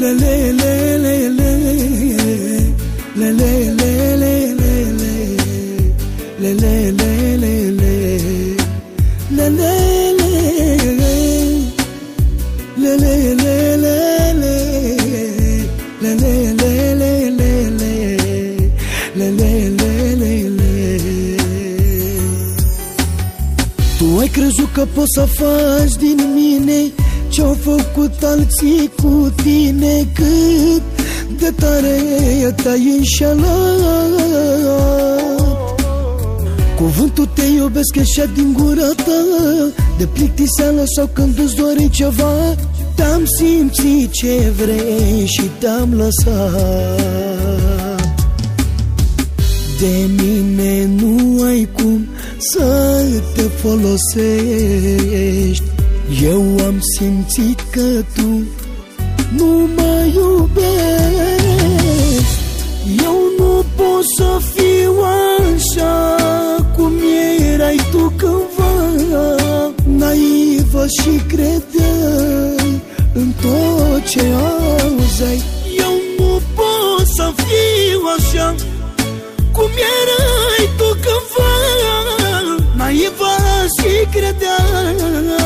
le le le le le le le le le le le le le le le le le le le Tu ai crezut că poți să faci din mine Ce-au făcut alții cu tine Cât de tare te-ai înșelat. Cuvântul te iubesc ieșea din gura ta De plictiseală sau când îți dori ceva Te-am simțit ce vrei și te-am lăsat. De mine nu ai cum să te folosești Eu am simțit că tu nu mă iubești. Eu nu pot să fiu așa cum erai tu cândva. Naivă și credeai în tot ce auzeai. Eu nu pot să fiu așa cum erai tu cândva. Naiva și credeai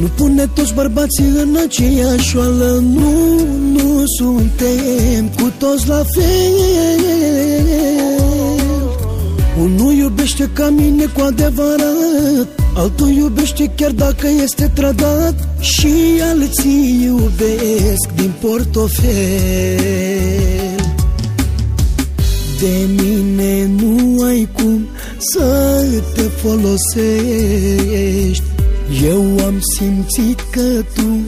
Nu pune toți bărbații în aceeași oală. Nu, nu suntem cu toți la fel. Unul iubește ca mine cu adevărat Altul iubește chiar dacă este trădat Și alții iubesc din portofel. De mine nu ai cum să te folosești eu am simțit că tu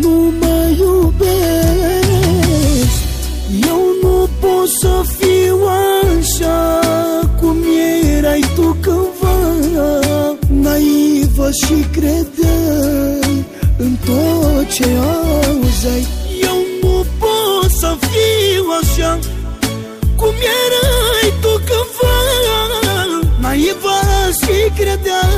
nu mă iubești. Eu nu pot să fiu așa cum erai tu cândva. Naivă și credeai în tot ce auzeai Eu nu pot să fiu așa cum erai tu cândva. Naivă și credeai